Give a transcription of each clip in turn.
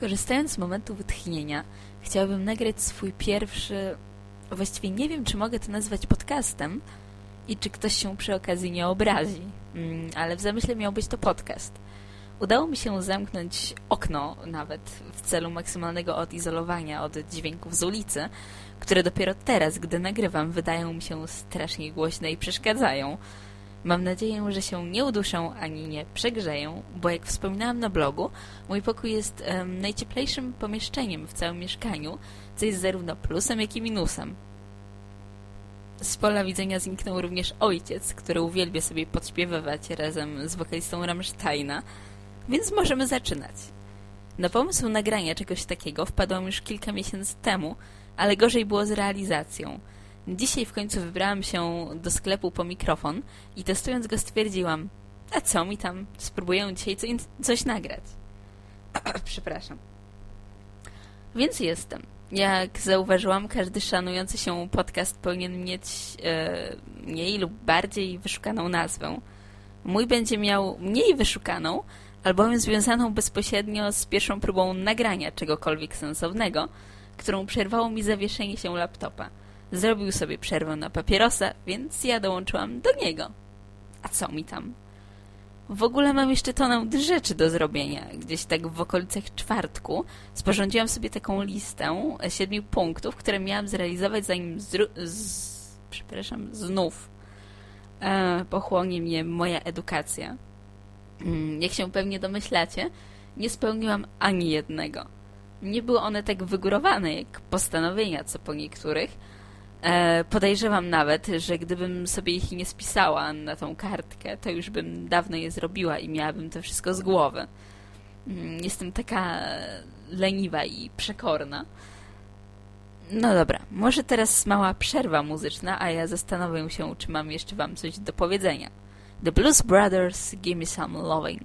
Korzystając z momentu wytchnienia, chciałabym nagrać swój pierwszy... Właściwie nie wiem, czy mogę to nazwać podcastem i czy ktoś się przy okazji nie obrazi, mm, ale w zamyśle miał być to podcast. Udało mi się zamknąć okno nawet w celu maksymalnego odizolowania od dźwięków z ulicy, które dopiero teraz, gdy nagrywam, wydają mi się strasznie głośne i przeszkadzają. Mam nadzieję, że się nie uduszą ani nie przegrzeją, bo jak wspominałam na blogu, mój pokój jest um, najcieplejszym pomieszczeniem w całym mieszkaniu, co jest zarówno plusem, jak i minusem. Z pola widzenia zniknął również ojciec, który uwielbia sobie podśpiewywać razem z wokalistą Rammsteina, więc możemy zaczynać. Na pomysł nagrania czegoś takiego wpadłam już kilka miesięcy temu, ale gorzej było z realizacją – Dzisiaj w końcu wybrałam się do sklepu po mikrofon i testując go stwierdziłam, a co mi tam, spróbuję dzisiaj co, coś nagrać. Przepraszam. Więc jestem. Jak zauważyłam, każdy szanujący się podcast powinien mieć e, mniej lub bardziej wyszukaną nazwę. Mój będzie miał mniej wyszukaną, albowiem związaną bezpośrednio z pierwszą próbą nagrania czegokolwiek sensownego, którą przerwało mi zawieszenie się laptopa. Zrobił sobie przerwę na papierosa, więc ja dołączyłam do niego. A co mi tam? W ogóle mam jeszcze tonę rzeczy do zrobienia. Gdzieś tak w okolicach czwartku sporządziłam sobie taką listę siedmiu punktów, które miałam zrealizować zanim z... przepraszam, znów e, pochłonie mnie moja edukacja. Mm, jak się pewnie domyślacie, nie spełniłam ani jednego. Nie były one tak wygórowane jak postanowienia, co po niektórych, E, podejrzewam nawet, że gdybym sobie ich nie spisała na tą kartkę, to już bym dawno je zrobiła i miałabym to wszystko z głowy. Mm, jestem taka leniwa i przekorna. No dobra, może teraz mała przerwa muzyczna, a ja zastanowię się, czy mam jeszcze wam coś do powiedzenia. The Blues Brothers, Give Me Some Loving.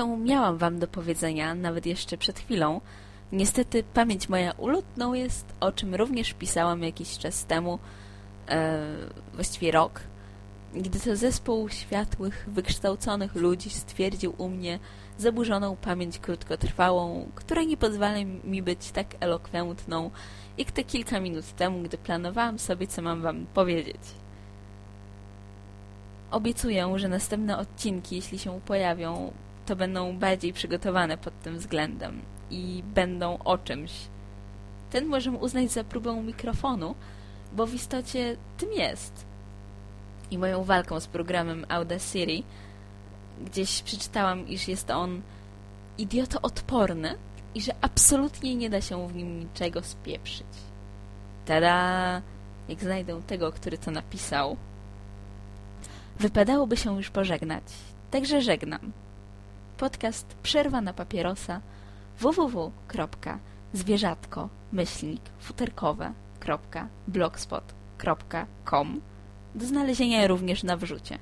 Trochę miałam wam do powiedzenia, nawet jeszcze przed chwilą. Niestety pamięć moja ulotną jest, o czym również pisałam jakiś czas temu, e, właściwie rok, gdy to zespół światłych, wykształconych ludzi stwierdził u mnie zaburzoną pamięć krótkotrwałą, która nie pozwala mi być tak elokwentną, jak te kilka minut temu, gdy planowałam sobie, co mam wam powiedzieć. Obiecuję, że następne odcinki, jeśli się pojawią, to będą bardziej przygotowane pod tym względem i będą o czymś. Ten możemy uznać za próbę mikrofonu, bo w istocie tym jest. I moją walką z programem Audacity gdzieś przeczytałam, iż jest on idiotoodporny i że absolutnie nie da się w nim niczego spieprzyć. Tada! Jak znajdę tego, który to napisał. Wypadałoby się już pożegnać. Także żegnam. Podcast Przerwa na papierosa www.zwierzatko-futerkowe.blogspot.com do znalezienia również na wrzucie.